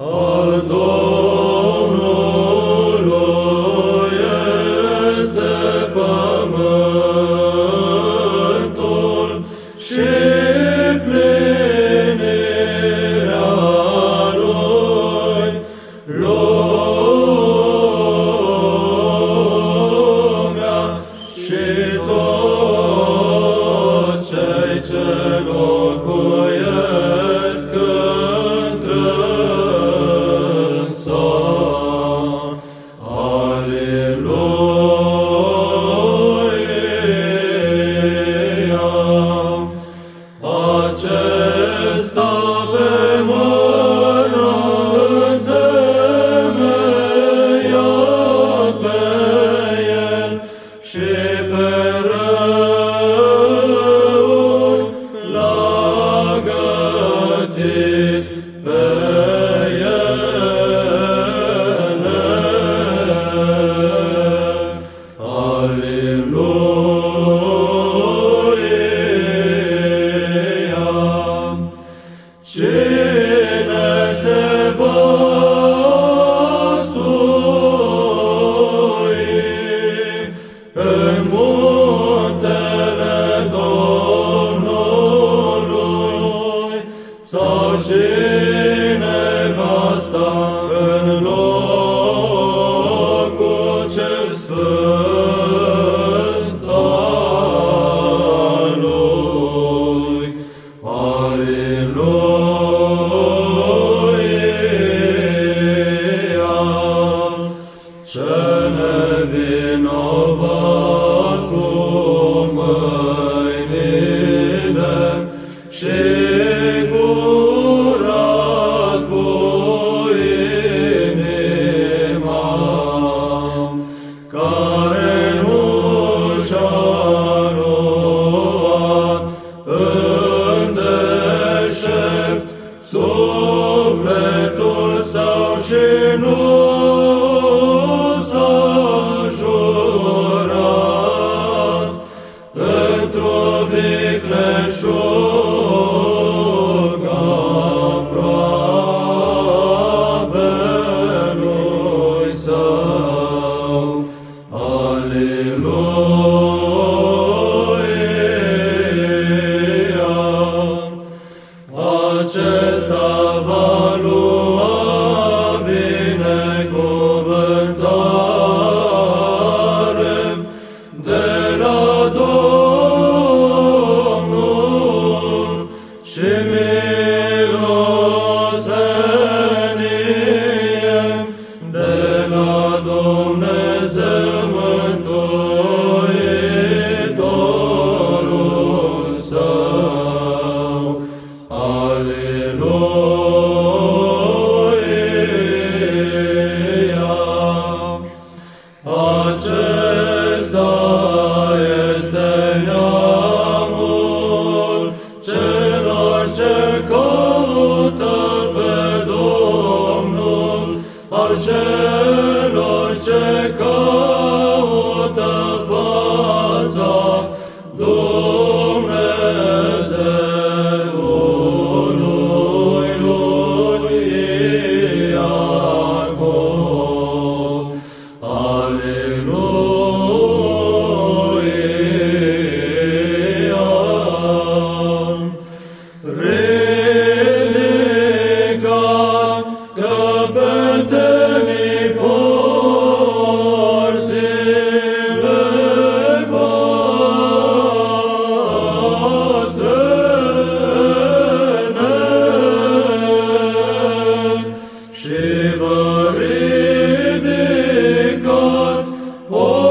Al Domnului Acesta pe over Oh.